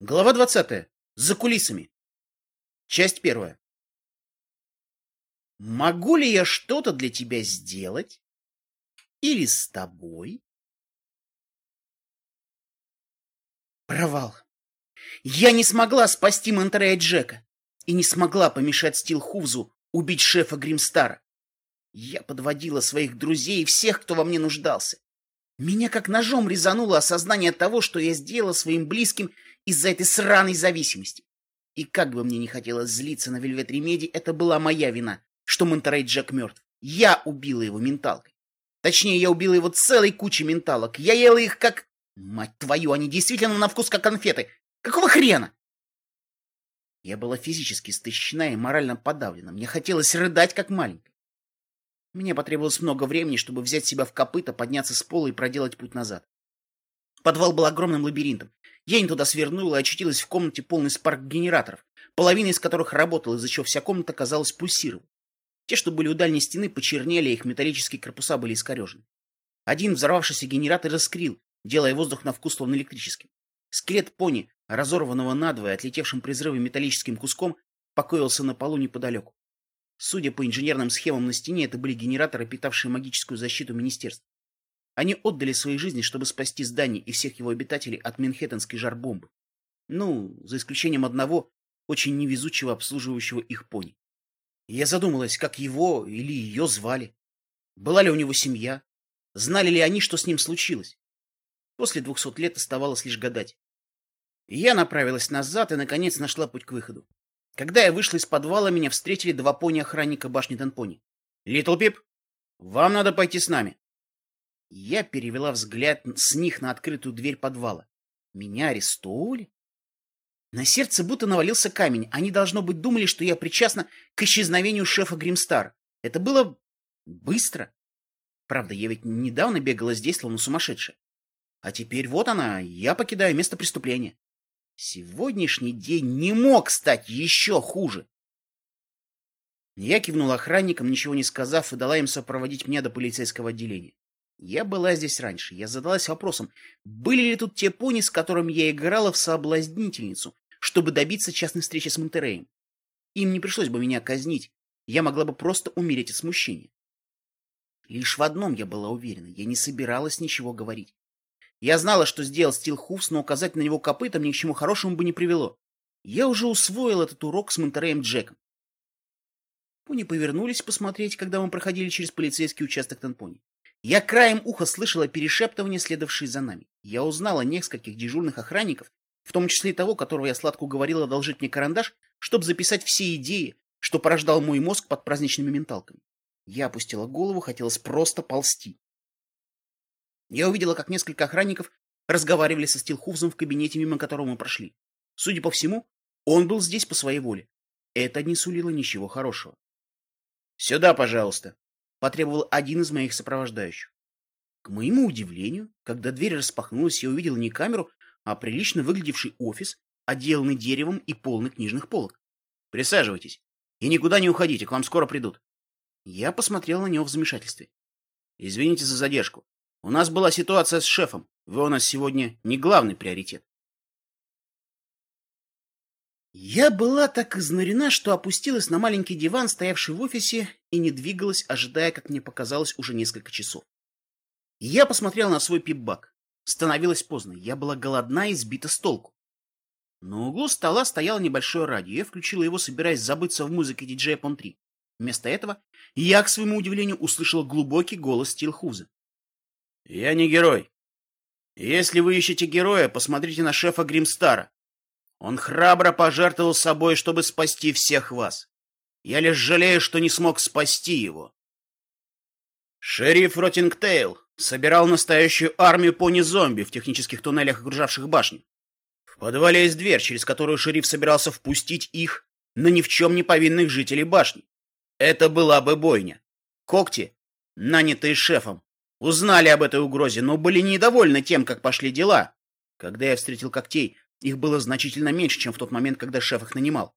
Глава 20. За кулисами. Часть первая. Могу ли я что-то для тебя сделать? Или с тобой? Провал. Я не смогла спасти Монтерея Джека и не смогла помешать Стилхувзу убить шефа Гримстара. Я подводила своих друзей и всех, кто во мне нуждался. Меня как ножом резануло осознание того, что я сделала своим близким из-за этой сраной зависимости. И как бы мне не хотелось злиться на Вельвет Ремеди, это была моя вина, что Монтерей Джек мертв. Я убила его менталкой. Точнее, я убила его целой кучей менталок. Я ела их как... Мать твою, они действительно на вкус как конфеты. Какого хрена? Я была физически истощена и морально подавлена. Мне хотелось рыдать, как маленькая. Мне потребовалось много времени, чтобы взять себя в копыта, подняться с пола и проделать путь назад. Подвал был огромным лабиринтом. Я не туда свернула и очутилась в комнате полной спарк-генераторов, половина из которых работала, из-за чего вся комната, казалось, пульсировала. Те, что были у дальней стены, почернели, их металлические корпуса были искорежены. Один взорвавшийся генератор раскрил, делая воздух на вкус словно электрическим. Скелет пони, разорванного надвое, отлетевшим при взрыве металлическим куском, покоился на полу неподалеку. Судя по инженерным схемам на стене, это были генераторы, питавшие магическую защиту министерства. Они отдали свои жизни, чтобы спасти здание и всех его обитателей от Манхэттенской жарбомбы. Ну, за исключением одного, очень невезучего обслуживающего их пони. Я задумалась, как его или ее звали. Была ли у него семья? Знали ли они, что с ним случилось? После двухсот лет оставалось лишь гадать. Я направилась назад и, наконец, нашла путь к выходу. Когда я вышла из подвала, меня встретили два пони-охранника башни Танпони. «Литл Пип, вам надо пойти с нами». Я перевела взгляд с них на открытую дверь подвала. Меня арестовывали? На сердце будто навалился камень. Они, должно быть, думали, что я причастна к исчезновению шефа Гримстар. Это было быстро. Правда, я ведь недавно бегала здесь, словно сумасшедшая. А теперь вот она, я покидаю место преступления. Сегодняшний день не мог стать еще хуже. Я кивнул охранникам, ничего не сказав, и дала им сопроводить меня до полицейского отделения. Я была здесь раньше. Я задалась вопросом, были ли тут те пони, с которыми я играла в соблазнительницу, чтобы добиться частной встречи с Монтереем. Им не пришлось бы меня казнить. Я могла бы просто умереть от смущения. Лишь в одном я была уверена. Я не собиралась ничего говорить. Я знала, что сделал Стилхуфс, но указать на него копытом ни к чему хорошему бы не привело. Я уже усвоил этот урок с Монтереем Джеком. Пони повернулись посмотреть, когда мы проходили через полицейский участок Танпони. Я краем уха слышала перешептывания, следовавшие за нами. Я узнала нескольких дежурных охранников, в том числе того, которого я сладко уговорила одолжить мне карандаш, чтобы записать все идеи, что порождал мой мозг под праздничными менталками. Я опустила голову, хотелось просто ползти. Я увидела, как несколько охранников разговаривали со Стилхуфзом в кабинете, мимо которого мы прошли. Судя по всему, он был здесь по своей воле. Это не сулило ничего хорошего. «Сюда, пожалуйста», — потребовал один из моих сопровождающих. К моему удивлению, когда дверь распахнулась, я увидел не камеру, а прилично выглядевший офис, отделанный деревом и полный книжных полок. «Присаживайтесь и никуда не уходите, к вам скоро придут». Я посмотрел на него в замешательстве. «Извините за задержку. У нас была ситуация с шефом. Вы у нас сегодня не главный приоритет. Я была так изнурена, что опустилась на маленький диван, стоявший в офисе, и не двигалась, ожидая, как мне показалось, уже несколько часов. Я посмотрел на свой пип-бак. Становилось поздно, я была голодна и сбита с толку. На углу стола стояло небольшое радио, я включила его, собираясь забыться в музыке диджея Пон 3. Вместо этого я, к своему удивлению, услышала глубокий голос Стилхуза. Я не герой. Если вы ищете героя, посмотрите на шефа Гримстара. Он храбро пожертвовал собой, чтобы спасти всех вас. Я лишь жалею, что не смог спасти его. Шериф Ротингтейл собирал настоящую армию пони-зомби в технических туннелях, окружавших башню. В подвале есть дверь, через которую шериф собирался впустить их на ни в чем не повинных жителей башни. Это была бы бойня. Когти, нанятые шефом, Узнали об этой угрозе, но были недовольны тем, как пошли дела. Когда я встретил когтей, их было значительно меньше, чем в тот момент, когда шеф их нанимал.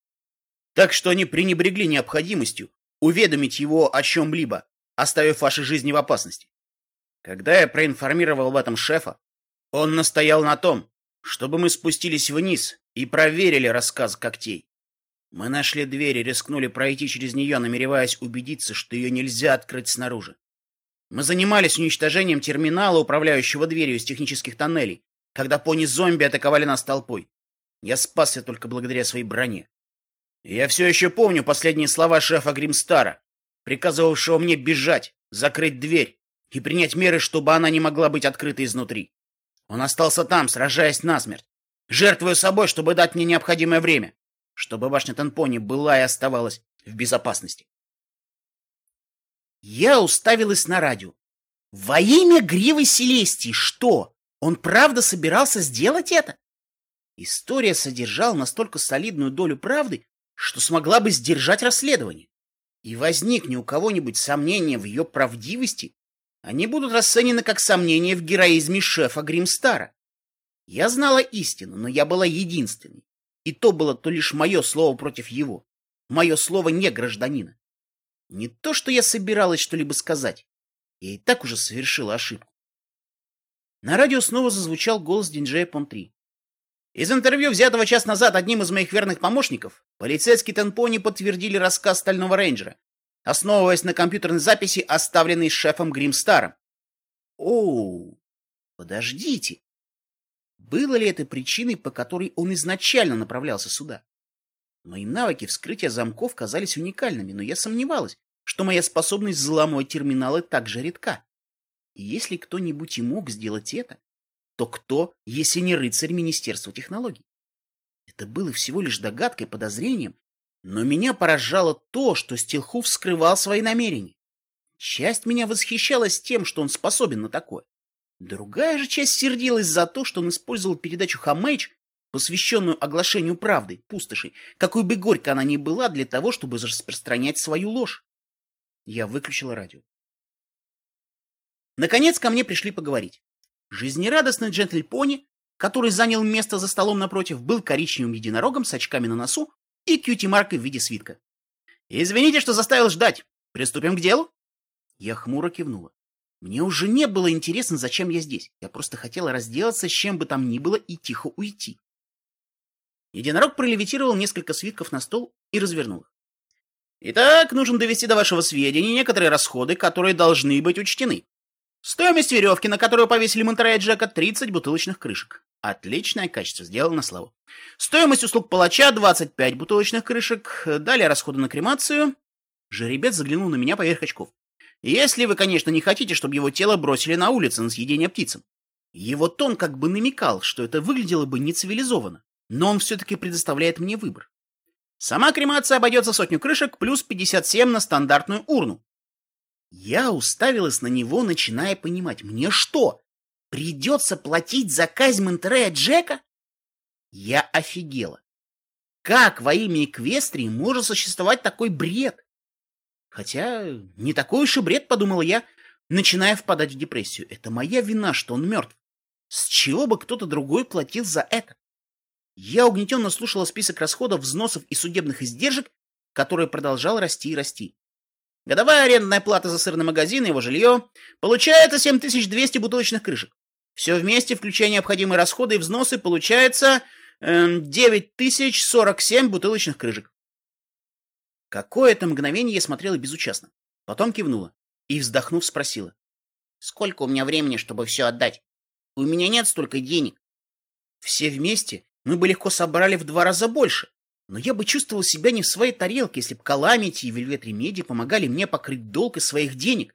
Так что они пренебрегли необходимостью уведомить его о чем-либо, оставив ваши жизни в опасности. Когда я проинформировал об этом шефа, он настоял на том, чтобы мы спустились вниз и проверили рассказ когтей. Мы нашли дверь и рискнули пройти через нее, намереваясь убедиться, что ее нельзя открыть снаружи. Мы занимались уничтожением терминала, управляющего дверью из технических тоннелей, когда пони-зомби атаковали нас толпой. Я спасся только благодаря своей броне. И я все еще помню последние слова шефа Гримстара, приказывавшего мне бежать, закрыть дверь и принять меры, чтобы она не могла быть открыта изнутри. Он остался там, сражаясь насмерть, жертвуя собой, чтобы дать мне необходимое время чтобы башня Танпони была и оставалась в безопасности. Я уставилась на радио. Во имя Гривы Селестии что? Он правда собирался сделать это? История содержала настолько солидную долю правды, что смогла бы сдержать расследование. И возникне у кого-нибудь сомнения в ее правдивости, они будут расценены как сомнения в героизме шефа Гримстара. Я знала истину, но я была единственной. И то было то лишь мое слово против его. Мое слово не гражданина. Не то, что я собиралась что-либо сказать. Я и так уже совершила ошибку. На радио снова зазвучал голос диджея Пон-3. Из интервью, взятого час назад одним из моих верных помощников, полицейские Тенпони подтвердили рассказ Стального Рейнджера, основываясь на компьютерной записи, оставленной шефом Гримстаром. Оу, подождите. Было ли это причиной, по которой он изначально направлялся сюда? Мои навыки вскрытия замков казались уникальными, но я сомневалась, что моя способность взламывать терминалы так же редка. Если кто-нибудь и мог сделать это, то кто, если не рыцарь Министерства технологий? Это было всего лишь догадкой, подозрением, но меня поражало то, что Стилхуф скрывал свои намерения. Часть меня восхищалась тем, что он способен на такое. Другая же часть сердилась за то, что он использовал передачу «Хамэйдж», посвященную оглашению правды, пустошей, какой бы горько она ни была, для того, чтобы распространять свою ложь. Я выключила радио. Наконец ко мне пришли поговорить. Жизнерадостный джентль-пони, который занял место за столом напротив, был коричневым единорогом с очками на носу и кьюти-маркой в виде свитка. «Извините, что заставил ждать. Приступим к делу?» Я хмуро кивнула. Мне уже не было интересно, зачем я здесь. Я просто хотела разделаться с чем бы там ни было и тихо уйти. Единорог пролевитировал несколько свитков на стол и развернул их. Итак, нужно довести до вашего сведения некоторые расходы, которые должны быть учтены. Стоимость веревки, на которую повесили Монтерея Джека, 30 бутылочных крышек. Отличное качество, сделано на славу. Стоимость услуг палача, 25 бутылочных крышек. Далее расходы на кремацию. Жеребец заглянул на меня поверх очков. Если вы, конечно, не хотите, чтобы его тело бросили на улице на съедение птицам. Его тон как бы намекал, что это выглядело бы нецивилизованно, но он все-таки предоставляет мне выбор. Сама кремация обойдется сотню крышек плюс 57 на стандартную урну. Я уставилась на него, начиная понимать, мне что, придется платить за казнь Монтерея Джека? Я офигела. Как во имя Эквестрии может существовать такой бред? Хотя не такой уж и бред, подумала я, начиная впадать в депрессию. Это моя вина, что он мертв. С чего бы кто-то другой платил за это? Я угнетенно слушала список расходов, взносов и судебных издержек, который продолжал расти и расти. Годовая арендная плата за сырный магазин и его жилье. Получается 7200 бутылочных крышек. Все вместе, включая необходимые расходы и взносы, получается э, 9047 бутылочных крышек. Какое-то мгновение я смотрела безучастно. Потом кивнула и, вздохнув, спросила. «Сколько у меня времени, чтобы все отдать? У меня нет столько денег». Все вместе мы бы легко собрали в два раза больше, но я бы чувствовал себя не в своей тарелке, если бы Каламити и Вельвет Ремеди помогали мне покрыть долг из своих денег,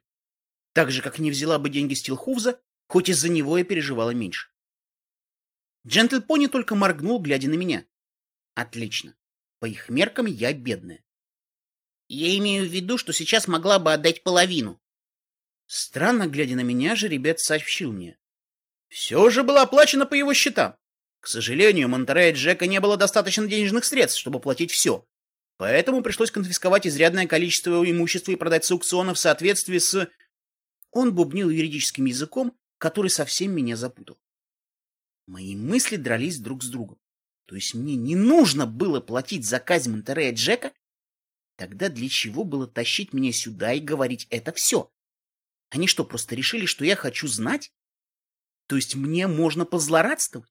так же, как не взяла бы деньги Стилхувза, хоть из-за него я переживала меньше. Джентльпони только моргнул, глядя на меня. Отлично. По их меркам я бедная. Я имею в виду, что сейчас могла бы отдать половину. Странно, глядя на меня, же ребят сообщил мне. Все же было оплачено по его счетам. К сожалению, Монтерея Джека не было достаточно денежных средств, чтобы платить все. Поэтому пришлось конфисковать изрядное количество имущества и продать с аукциона в соответствии с... Он бубнил юридическим языком, который совсем меня запутал. Мои мысли дрались друг с другом. То есть мне не нужно было платить за казнь Монтерея Джека? Тогда для чего было тащить меня сюда и говорить это все? Они что, просто решили, что я хочу знать? То есть мне можно позлорадствовать?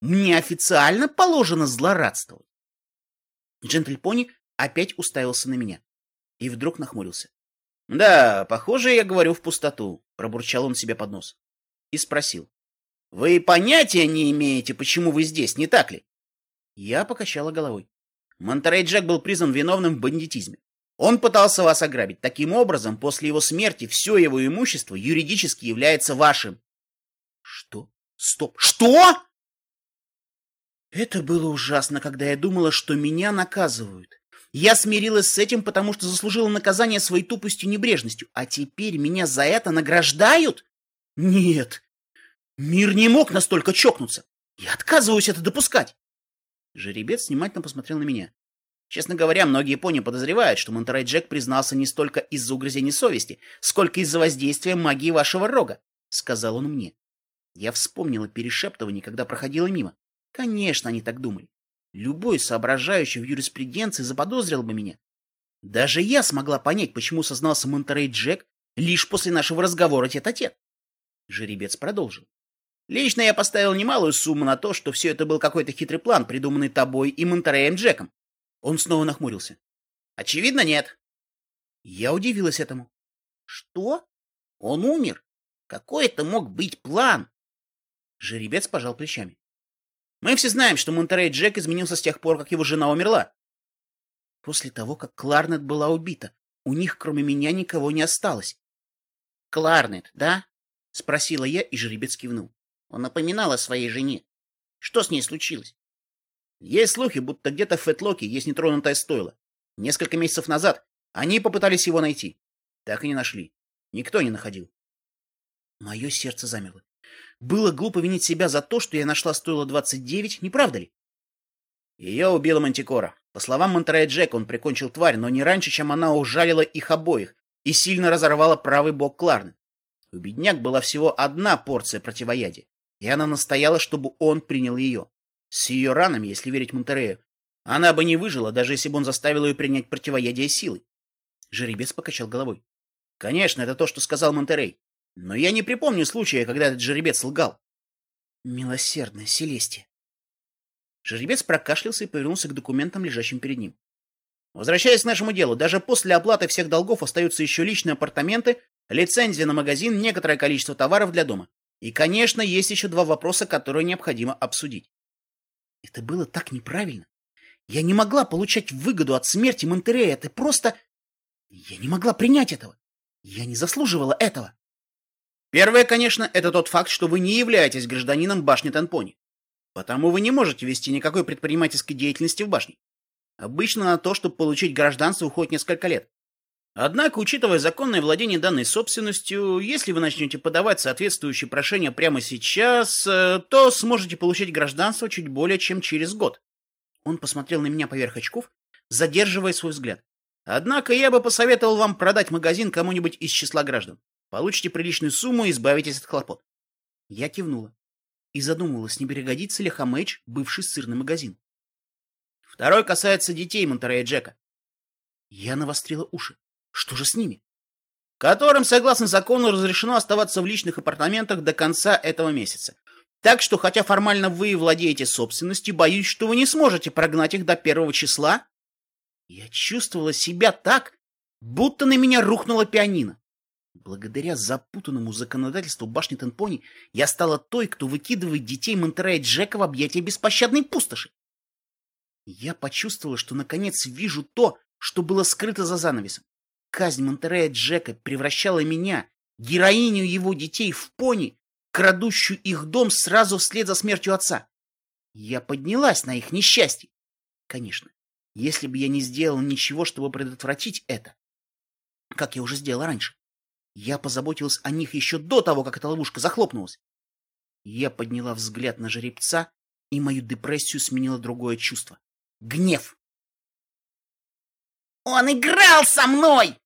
Мне официально положено злорадствовать. Джентльпони опять уставился на меня и вдруг нахмурился. — Да, похоже, я говорю в пустоту, — пробурчал он себе под нос. И спросил. — Вы понятия не имеете, почему вы здесь, не так ли? Я покачала головой. Монтерей Джек был признан виновным в бандитизме. Он пытался вас ограбить. Таким образом, после его смерти все его имущество юридически является вашим. Что? Стоп. Что? Это было ужасно, когда я думала, что меня наказывают. Я смирилась с этим, потому что заслужила наказание своей тупостью и небрежностью. А теперь меня за это награждают? Нет. Мир не мог настолько чокнуться. Я отказываюсь это допускать. Жеребец внимательно посмотрел на меня. Честно говоря, многие пони подозревают, что Монтерей Джек признался не столько из-за угрызений совести, сколько из-за воздействия магии вашего рога, — сказал он мне. Я вспомнила перешептывание, когда проходила мимо. Конечно, они так думали. Любой, соображающий в юриспруденции, заподозрил бы меня. Даже я смогла понять, почему сознался Монтерей Джек лишь после нашего разговора тет-а-тет. Жеребец продолжил. Лично я поставил немалую сумму на то, что все это был какой-то хитрый план, придуманный тобой и Монтереем Джеком. Он снова нахмурился. Очевидно, нет. Я удивилась этому. Что? Он умер? Какой это мог быть план? Жеребец пожал плечами. Мы все знаем, что Монтерей Джек изменился с тех пор, как его жена умерла. После того, как Кларнет была убита, у них, кроме меня, никого не осталось. — Кларнет, да? — спросила я, и жеребец кивнул. Он напоминал о своей жене. Что с ней случилось? Есть слухи, будто где-то в Фетлоке есть нетронутое стойло. Несколько месяцев назад они попытались его найти. Так и не нашли. Никто не находил. Мое сердце замерло. Было глупо винить себя за то, что я нашла стойло 29, не правда ли? Ее убила Мантикора. По словам Монтерея Джек, он прикончил тварь, но не раньше, чем она ужалила их обоих и сильно разорвала правый бок Кларны. У бедняк была всего одна порция противоядия и она настояла, чтобы он принял ее. С ее ранами, если верить Монтерею, она бы не выжила, даже если бы он заставил ее принять противоядие силой. Жеребец покачал головой. Конечно, это то, что сказал Монтерей. Но я не припомню случая, когда этот жеребец лгал. Милосердная Селестия. Жеребец прокашлялся и повернулся к документам, лежащим перед ним. Возвращаясь к нашему делу, даже после оплаты всех долгов остаются еще личные апартаменты, лицензия на магазин, некоторое количество товаров для дома. И, конечно, есть еще два вопроса, которые необходимо обсудить. Это было так неправильно. Я не могла получать выгоду от смерти Монтерея. Это просто... Я не могла принять этого. Я не заслуживала этого. Первое, конечно, это тот факт, что вы не являетесь гражданином башни Танпони. Потому вы не можете вести никакой предпринимательской деятельности в башне. Обычно на то, чтобы получить гражданство, уходит несколько лет. Однако, учитывая законное владение данной собственностью, если вы начнете подавать соответствующие прошения прямо сейчас, э, то сможете получить гражданство чуть более чем через год. Он посмотрел на меня поверх очков, задерживая свой взгляд. Однако я бы посоветовал вам продать магазин кому-нибудь из числа граждан. Получите приличную сумму и избавитесь от хлопот. Я кивнула и задумывалась, не перегодится ли Хамэч бывший сырный магазин. Второй касается детей Монтерея Джека. Я навострила уши. Что же с ними? Которым, согласно закону, разрешено оставаться в личных апартаментах до конца этого месяца. Так что, хотя формально вы владеете собственностью, боюсь, что вы не сможете прогнать их до первого числа. Я чувствовала себя так, будто на меня рухнула пианино. Благодаря запутанному законодательству башни Тенпони я стала той, кто выкидывает детей Монтерея Джека в объятия беспощадной пустоши. Я почувствовала, что наконец вижу то, что было скрыто за занавесом. Казнь Монтерея Джека превращала меня, героиню его детей, в пони, крадущую их дом сразу вслед за смертью отца. Я поднялась на их несчастье. Конечно, если бы я не сделал ничего, чтобы предотвратить это, как я уже сделала раньше, я позаботилась о них еще до того, как эта ловушка захлопнулась. Я подняла взгляд на жеребца, и мою депрессию сменило другое чувство — гнев. «Он играл со мной!»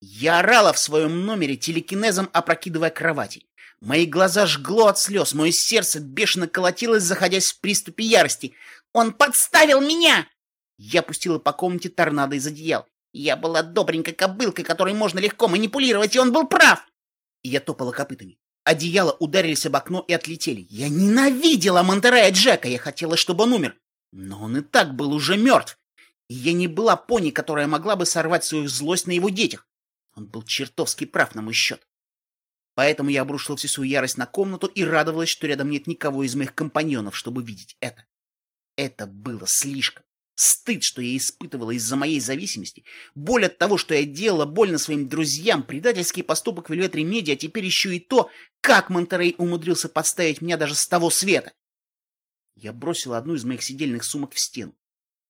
Я орала в своем номере, телекинезом опрокидывая кровати. Мои глаза жгло от слез, мое сердце бешено колотилось, заходясь в приступе ярости. «Он подставил меня!» Я пустила по комнате торнадо из одеял. Я была добренькой кобылкой, которой можно легко манипулировать, и он был прав. Я топала копытами. Одеяла ударились об окно и отлетели. Я ненавидела Монтерея Джека, я хотела, чтобы он умер. Но он и так был уже мертв. И я не была пони, которая могла бы сорвать свою злость на его детях. Он был чертовски прав на мой счет. Поэтому я обрушила всю свою ярость на комнату и радовалась, что рядом нет никого из моих компаньонов, чтобы видеть это. Это было слишком. Стыд, что я испытывала из-за моей зависимости, боль от того, что я делала больно своим друзьям, предательский поступок Вельвет Ремеди, а теперь еще и то, как Монтерей умудрился подставить меня даже с того света. Я бросила одну из моих сидельных сумок в стену.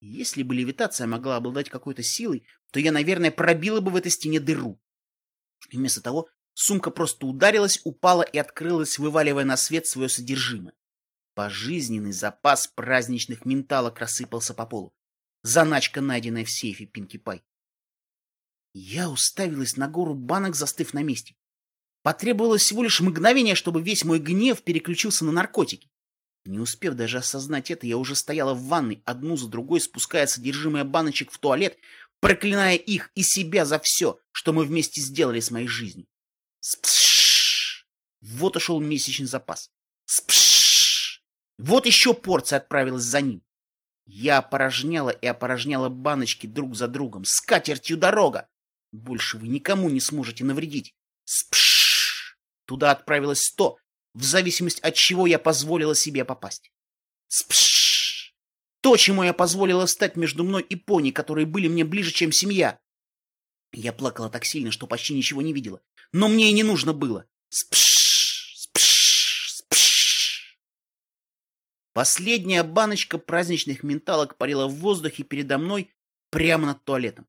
Если бы левитация могла обладать какой-то силой, то я, наверное, пробила бы в этой стене дыру. вместо того сумка просто ударилась, упала и открылась, вываливая на свет свое содержимое. Пожизненный запас праздничных менталок рассыпался по полу. Заначка, найденная в сейфе Пинки Пай. Я уставилась на гору банок, застыв на месте. Потребовалось всего лишь мгновение, чтобы весь мой гнев переключился на наркотики. Не успев даже осознать это, я уже стояла в ванной, одну за другой спуская содержимое баночек в туалет, проклиная их и себя за все, что мы вместе сделали с моей жизнью. Спш! Вот ушел месячный запас. Спш! Вот еще порция отправилась за ним. Я опорожняла и опорожняла баночки друг за другом. С катертью дорога! Больше вы никому не сможете навредить. Спш! Туда отправилось сто, в зависимости от чего я позволила себе попасть. Спш! То, чему я позволила стать между мной и пони, которые были мне ближе, чем семья. Я плакала так сильно, что почти ничего не видела. Но мне и не нужно было. Спш! Последняя баночка праздничных менталок парила в воздухе передо мной прямо над туалетом.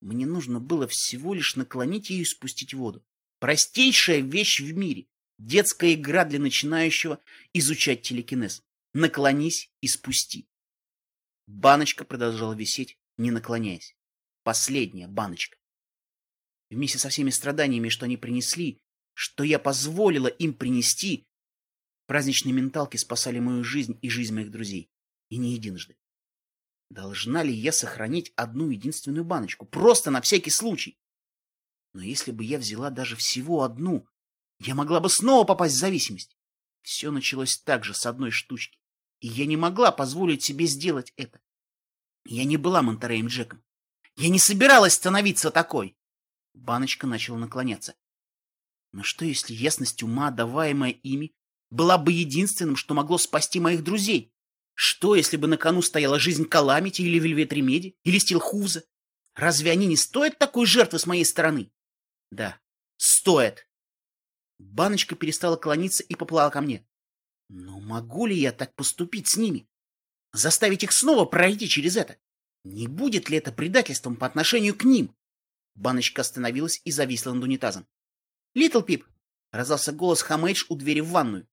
Мне нужно было всего лишь наклонить ее и спустить воду. Простейшая вещь в мире. Детская игра для начинающего изучать телекинез. Наклонись и спусти. Баночка продолжала висеть, не наклоняясь. Последняя баночка. Вместе со всеми страданиями, что они принесли, что я позволила им принести, Праздничные менталки спасали мою жизнь и жизнь моих друзей. И не единожды. Должна ли я сохранить одну единственную баночку? Просто на всякий случай. Но если бы я взяла даже всего одну, я могла бы снова попасть в зависимость. Все началось так же, с одной штучки. И я не могла позволить себе сделать это. Я не была Монтереем Джеком. Я не собиралась становиться такой. Баночка начала наклоняться. Но что, если ясность ума, даваемая ими, была бы единственным, что могло спасти моих друзей. Что, если бы на кону стояла жизнь Каламити или Вельвет Ремеди, или Стилхуза? Разве они не стоят такой жертвы с моей стороны? Да, стоят. Баночка перестала клониться и поплыла ко мне. Но могу ли я так поступить с ними? Заставить их снова пройти через это? Не будет ли это предательством по отношению к ним? Баночка остановилась и зависла над унитазом. «Литл Пип!» — раздался голос Хамэйдж у двери в ванную.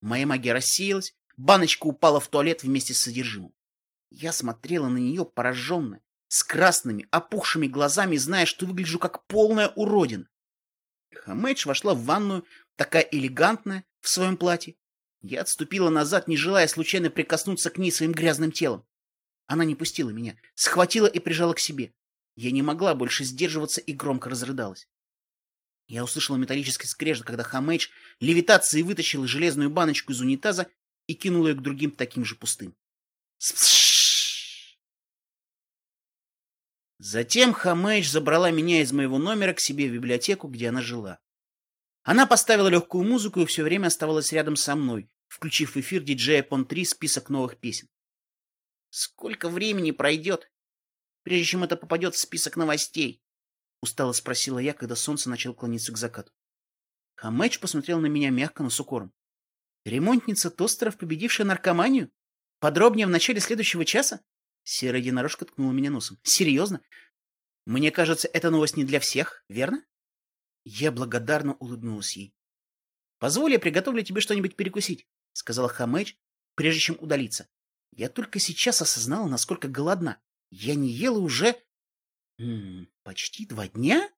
Моя магия рассеялась, баночка упала в туалет вместе с содержимым. Я смотрела на нее пораженная, с красными, опухшими глазами, зная, что выгляжу как полная уродина. Хамэдж вошла в ванную, такая элегантная, в своем платье. Я отступила назад, не желая случайно прикоснуться к ней своим грязным телом. Она не пустила меня, схватила и прижала к себе. Я не могла больше сдерживаться и громко разрыдалась. Я услышал металлический скрежет, когда Хамэйдж левитацией вытащил железную баночку из унитаза и кинул ее к другим таким же пустым. Затем Хамэйдж забрала меня из моего номера к себе в библиотеку, где она жила. Она поставила легкую музыку и все время оставалась рядом со мной, включив в эфир диджея Пон-3 список новых песен. Сколько времени пройдет, прежде чем это попадет в список новостей? Устало спросила я, когда солнце начало клониться к закату. Хамэч посмотрел на меня мягко, но с укором. Ремонтница тостеров, победившая наркоманию? Подробнее в начале следующего часа? Серая единорожка ткнула меня носом. Серьезно? Мне кажется, эта новость не для всех, верно? Я благодарно улыбнулась ей. Позволь, я приготовлю тебе что-нибудь перекусить, сказала Хамэч, прежде чем удалиться. Я только сейчас осознала, насколько голодна. Я не ела уже почти два дня?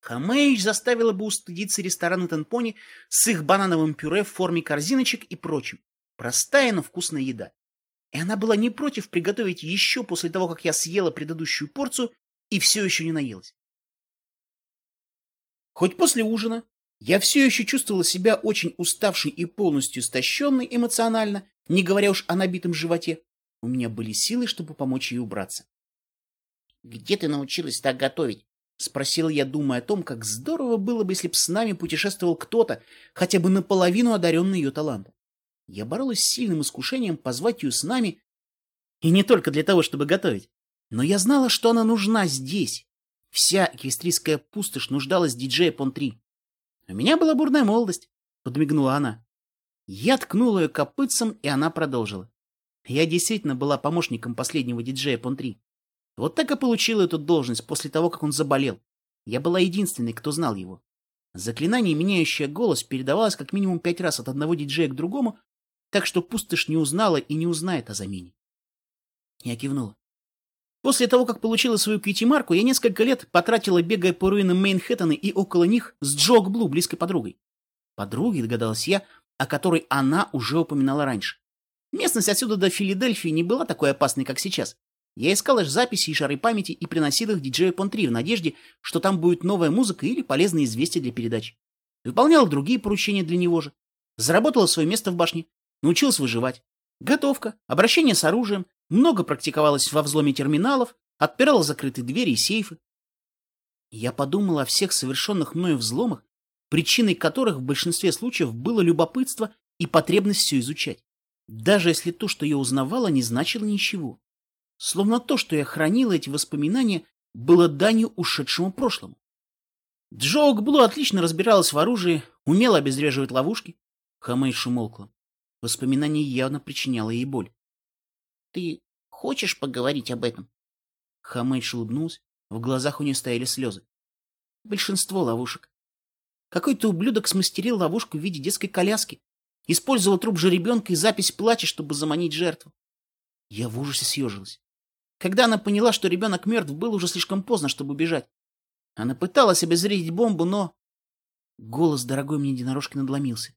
Хамеич заставила бы устыдиться ресторана Тенпони с их банановым пюре в форме корзиночек и прочим. Простая, но вкусная еда. И она была не против приготовить еще после того, как я съела предыдущую порцию и все еще не наелась. Хоть после ужина Я все еще чувствовала себя очень уставшей и полностью истощенной эмоционально, не говоря уж о набитом животе. У меня были силы, чтобы помочь ей убраться. — Где ты научилась так готовить? — спросила я, думая о том, как здорово было бы, если б с нами путешествовал кто-то, хотя бы наполовину одаренный ее талантом. Я боролась с сильным искушением позвать ее с нами, и не только для того, чтобы готовить. Но я знала, что она нужна здесь. Вся эквестрийская пустошь нуждалась в диджее Пон-3. У меня была бурная молодость, — подмигнула она. Я ткнула ее копытцем, и она продолжила. Я действительно была помощником последнего диджея Пон-3. Вот так и получила эту должность после того, как он заболел. Я была единственной, кто знал его. Заклинание, меняющее голос, передавалось как минимум пять раз от одного диджея к другому, так что пустошь не узнала и не узнает о замене. Я кивнула. После того, как получила свою кьюти-марку, я несколько лет потратила, бегая по руинам Мейнхэттена и около них с Джок Блу, близкой подругой. Подруги, догадалась я, о которой она уже упоминала раньше. Местность отсюда до Филадельфии не была такой опасной, как сейчас. Я искал лишь записи и шары памяти и приносил их диджею Пон-3 в надежде, что там будет новая музыка или полезные известия для передач. Выполнял другие поручения для него же. Заработала свое место в башне, научилась выживать. Готовка, обращение с оружием, много практиковалась во взломе терминалов, отпирала закрытые двери и сейфы. Я подумала о всех совершенных мною взломах, причиной которых в большинстве случаев было любопытство и потребность все изучать. Даже если то, что я узнавала, не значило ничего. Словно то, что я хранила эти воспоминания, было данью ушедшему прошлому. Джоук Блу отлично разбиралась в оружии, умела обезвреживать ловушки. Хамейш умолкла. Воспоминание явно причиняло ей боль. Ты хочешь поговорить об этом? Хамейдж улыбнулся, в глазах у нее стояли слезы. Большинство ловушек. Какой-то ублюдок смастерил ловушку в виде детской коляски, использовал труп жеребенка и запись плача, чтобы заманить жертву. Я в ужасе съежилась. Когда она поняла, что ребенок мертв, было уже слишком поздно, чтобы убежать. Она пыталась обезвредить бомбу, но... Голос дорогой мне единорожки надломился.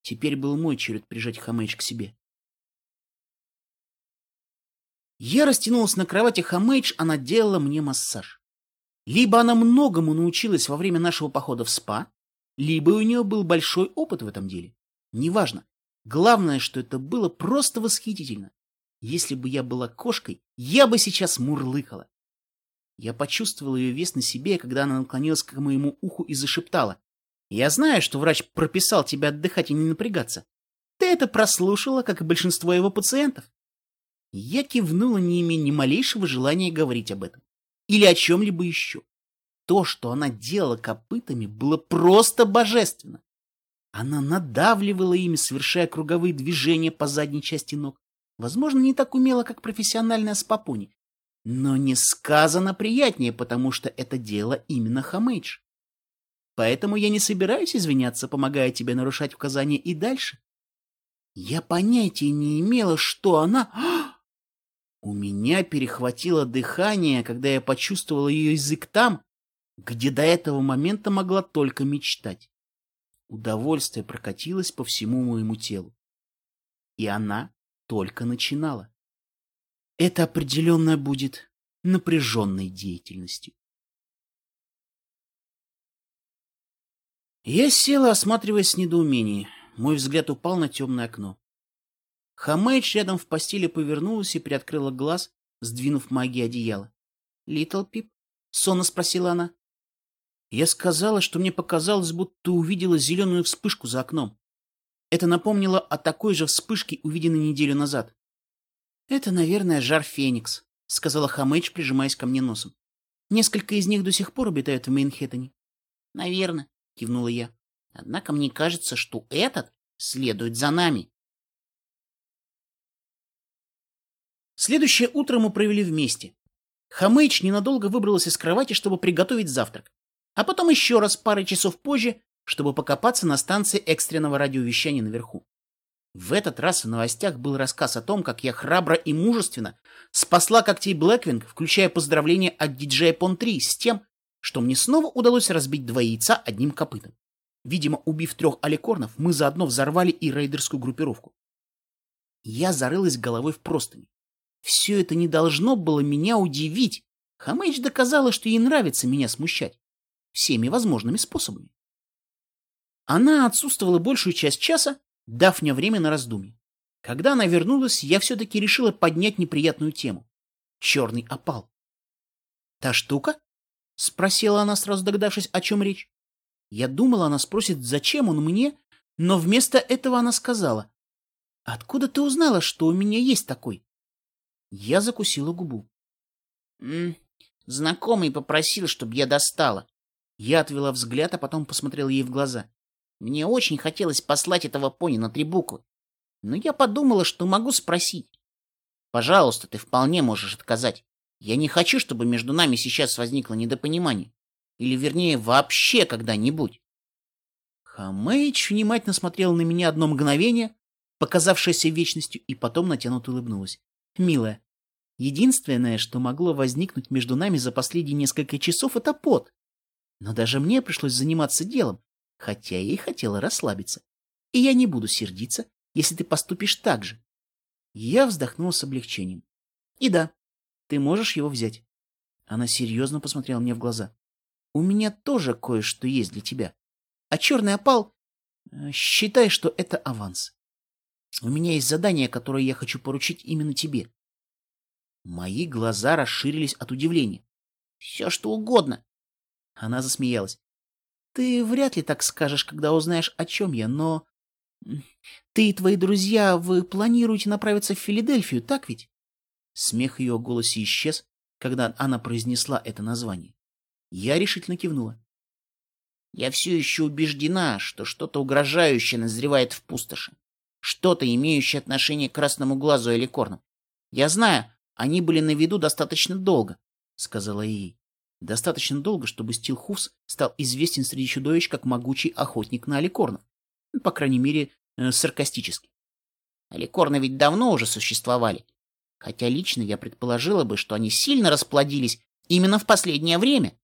Теперь был мой черед прижать Хамэйдж к себе. Я растянулась на кровати Хамейдж, она делала мне массаж. Либо она многому научилась во время нашего похода в спа, либо у нее был большой опыт в этом деле. Неважно. Главное, что это было просто восхитительно. Если бы я была кошкой, я бы сейчас мурлыкала. Я почувствовала ее вес на себе, когда она наклонилась к моему уху и зашептала. «Я знаю, что врач прописал тебе отдыхать и не напрягаться. Ты это прослушала, как и большинство его пациентов. Я кивнула, не имея ни малейшего желания говорить об этом. Или о чем-либо еще. То, что она делала копытами, было просто божественно. Она надавливала ими, совершая круговые движения по задней части ног. Возможно, не так умело, как профессиональная спапуни. Но не сказано приятнее, потому что это дело именно Хамейдж. Поэтому я не собираюсь извиняться, помогая тебе нарушать указания и дальше. Я понятия не имела, что она... У меня перехватило дыхание, когда я почувствовала ее язык там, где до этого момента могла только мечтать. Удовольствие прокатилось по всему моему телу. И она только начинала. Это определенно будет напряженной деятельностью. Я села, осматриваясь с недоумением. Мой взгляд упал на темное окно. Хамэйдж рядом в постели повернулась и приоткрыла глаз, сдвинув магии одеяла. — Литл Пип? — сонно спросила она. Я сказала, что мне показалось, будто увидела зеленую вспышку за окном. Это напомнило о такой же вспышке, увиденной неделю назад. — Это, наверное, жар Феникс, — сказала Хамэйдж, прижимаясь ко мне носом. — Несколько из них до сих пор обитают в Мейнхэттене. — Наверное, — кивнула я. — Однако мне кажется, что этот следует за нами. Следующее утро мы провели вместе. Хамэйч ненадолго выбралась из кровати, чтобы приготовить завтрак. А потом еще раз парой часов позже, чтобы покопаться на станции экстренного радиовещания наверху. В этот раз в новостях был рассказ о том, как я храбро и мужественно спасла когтей Блэквинг, включая поздравления от диджея Пон-3 с тем, что мне снова удалось разбить два яйца одним копытом. Видимо, убив трех аликорнов, мы заодно взорвали и рейдерскую группировку. Я зарылась головой в простыни. Все это не должно было меня удивить. Хамэйдж доказала, что ей нравится меня смущать. Всеми возможными способами. Она отсутствовала большую часть часа, дав мне время на раздумье. Когда она вернулась, я все-таки решила поднять неприятную тему. Черный опал. «Та штука?» — спросила она, сразу догадавшись, о чем речь. Я думала, она спросит, зачем он мне, но вместо этого она сказала. «Откуда ты узнала, что у меня есть такой?» Я закусила губу. «М -м, «Знакомый попросил, чтобы я достала». Я отвела взгляд, а потом посмотрела ей в глаза. Мне очень хотелось послать этого пони на три буквы, но я подумала, что могу спросить. Пожалуйста, ты вполне можешь отказать. Я не хочу, чтобы между нами сейчас возникло недопонимание. Или, вернее, вообще когда-нибудь. Хамэйч внимательно смотрел на меня одно мгновение, показавшееся вечностью, и потом натянуто улыбнулась. «Милая, единственное, что могло возникнуть между нами за последние несколько часов, это пот. Но даже мне пришлось заниматься делом, хотя я и хотела расслабиться. И я не буду сердиться, если ты поступишь так же. Я вздохнула с облегчением. И да, ты можешь его взять. Она серьезно посмотрела мне в глаза. У меня тоже кое-что есть для тебя. А черный опал... Э, считай, что это аванс. У меня есть задание, которое я хочу поручить именно тебе. Мои глаза расширились от удивления. Все, что угодно. Она засмеялась. Ты вряд ли так скажешь, когда узнаешь, о чем я, но... Ты и твои друзья, вы планируете направиться в Филадельфию, так ведь? Смех ее голосе исчез, когда она произнесла это название. Я решительно кивнула. Я все еще убеждена, что что-то угрожающее назревает в пустоши. Что-то, имеющее отношение к красному глазу или корнам. Я знаю, они были на виду достаточно долго, — сказала ей. Достаточно долго, чтобы Стил Хувс стал известен среди чудовищ как могучий охотник на аликорнов. Ну, по крайней мере, э, саркастически. Аликорны ведь давно уже существовали. Хотя лично я предположила бы, что они сильно расплодились именно в последнее время.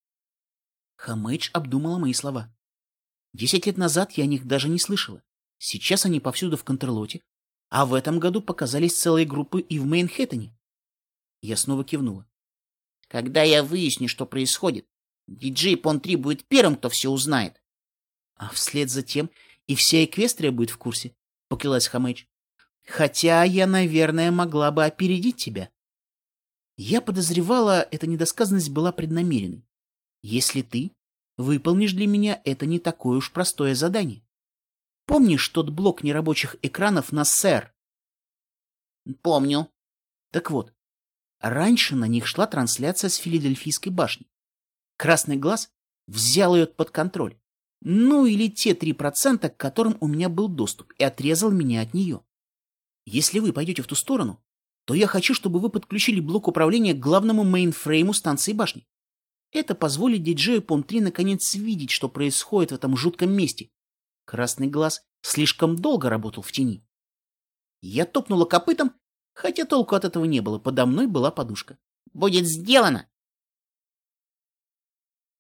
Хамэйдж обдумала мои слова. Десять лет назад я о них даже не слышала. Сейчас они повсюду в Контрлоте, а в этом году показались целые группы и в Мейнхэттене. Я снова кивнула. Когда я выясню, что происходит, диджей Пон-3 будет первым, кто все узнает. А вслед за тем и вся Эквестрия будет в курсе, — поклялась Хамэч. Хотя я, наверное, могла бы опередить тебя. Я подозревала, эта недосказанность была преднамеренной. Если ты выполнишь для меня это не такое уж простое задание. Помнишь тот блок нерабочих экранов на СЭР? Помню. Так вот, Раньше на них шла трансляция с Филадельфийской башни. Красный глаз взял ее под контроль. Ну или те три процента, к которым у меня был доступ, и отрезал меня от нее. Если вы пойдете в ту сторону, то я хочу, чтобы вы подключили блок управления к главному мейнфрейму станции башни. Это позволит диджею Пом-3 наконец видеть, что происходит в этом жутком месте. Красный глаз слишком долго работал в тени. Я топнула копытом Хотя толку от этого не было, подо мной была подушка. «Будет сделано!»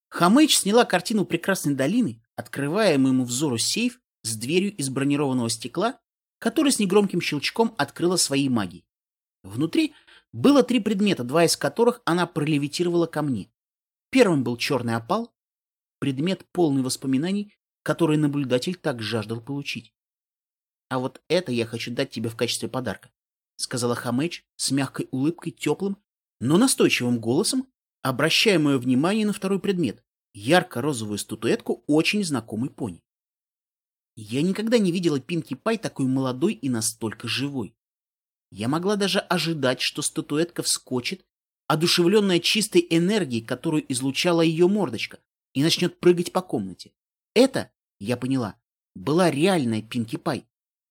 Хамыч сняла картину прекрасной долины, открывая моему взору сейф с дверью из бронированного стекла, который с негромким щелчком открыла своей магией. Внутри было три предмета, два из которых она пролевитировала ко мне. Первым был черный опал, предмет полный воспоминаний, который наблюдатель так жаждал получить. А вот это я хочу дать тебе в качестве подарка сказала Хамэч с мягкой улыбкой, теплым, но настойчивым голосом, обращая мое внимание на второй предмет — ярко-розовую статуэтку очень знакомой пони. Я никогда не видела Пинки Пай такой молодой и настолько живой. Я могла даже ожидать, что статуэтка вскочит, одушевленная чистой энергией, которую излучала ее мордочка, и начнет прыгать по комнате. Это, я поняла, была реальная Пинки Пай.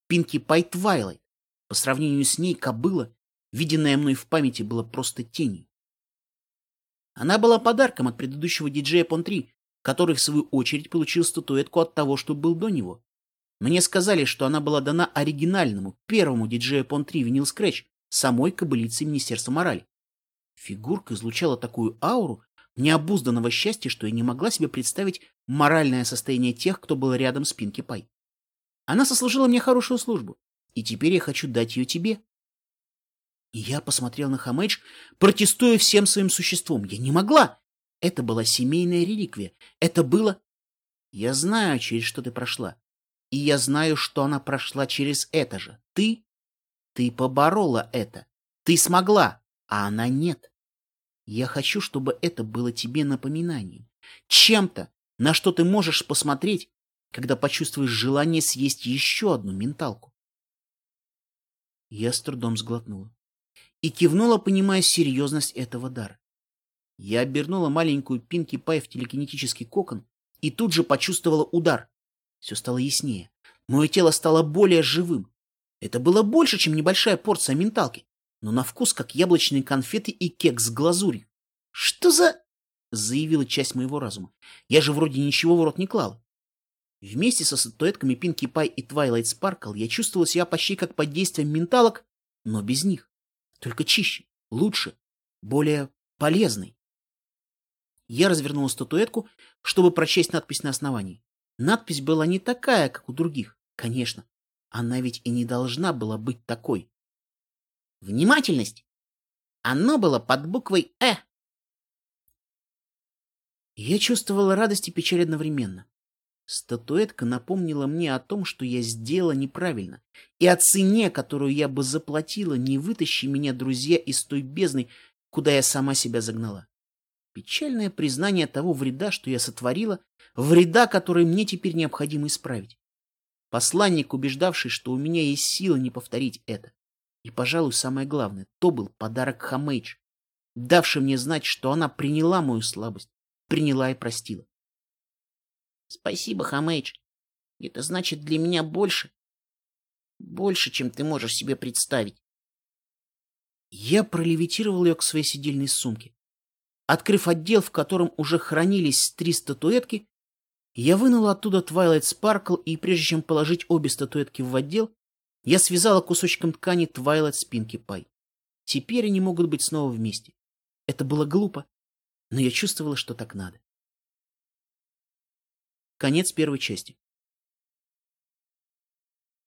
Пинки Пай Твайлайт. По сравнению с ней кобыла, виденная мной в памяти, была просто тенью. Она была подарком от предыдущего диджея Пон-3, который, в свою очередь, получил статуэтку от того, что был до него. Мне сказали, что она была дана оригинальному, первому диджею Пон-3 винил Скретч, самой кобылице Министерства морали. Фигурка излучала такую ауру необузданного счастья, что я не могла себе представить моральное состояние тех, кто был рядом с Пинки Пай. Она сослужила мне хорошую службу и теперь я хочу дать ее тебе. И я посмотрел на Хамэдж, протестуя всем своим существом. Я не могла. Это была семейная реликвия. Это было... Я знаю, через что ты прошла. И я знаю, что она прошла через это же. Ты? Ты поборола это. Ты смогла, а она нет. Я хочу, чтобы это было тебе напоминанием. Чем-то, на что ты можешь посмотреть, когда почувствуешь желание съесть еще одну менталку. Я с трудом сглотнула и кивнула, понимая серьезность этого дара. Я обернула маленькую Пинки Пай в телекинетический кокон и тут же почувствовала удар. Все стало яснее. Мое тело стало более живым. Это было больше, чем небольшая порция менталки, но на вкус как яблочные конфеты и кекс с глазурью. «Что за...» — заявила часть моего разума. «Я же вроде ничего в рот не клала». Вместе со статуэтками Пинки Пай и Твайлайт Спаркл я чувствовала себя почти как под действием менталок, но без них. Только чище, лучше, более полезный. Я развернула статуэтку, чтобы прочесть надпись на основании. Надпись была не такая, как у других, конечно. Она ведь и не должна была быть такой. Внимательность! Оно было под буквой «Э». Я чувствовала радость и печаль одновременно. Статуэтка напомнила мне о том, что я сделала неправильно, и о цене, которую я бы заплатила, не вытащи меня, друзья, из той бездны, куда я сама себя загнала. Печальное признание того вреда, что я сотворила, вреда, который мне теперь необходимо исправить. Посланник, убеждавший, что у меня есть сила не повторить это. И, пожалуй, самое главное, то был подарок Хамейдж, давший мне знать, что она приняла мою слабость, приняла и простила. Спасибо, Хамейдж. Это значит для меня больше. Больше, чем ты можешь себе представить. Я пролевитировал ее к своей сидельной сумке. Открыв отдел, в котором уже хранились три статуэтки, я вынул оттуда Twilight Sparkle, и прежде чем положить обе статуэтки в отдел, я связала кусочком ткани Twilight с Pinkie Pie. Теперь они могут быть снова вместе. Это было глупо, но я чувствовала, что так надо. Конец первой части.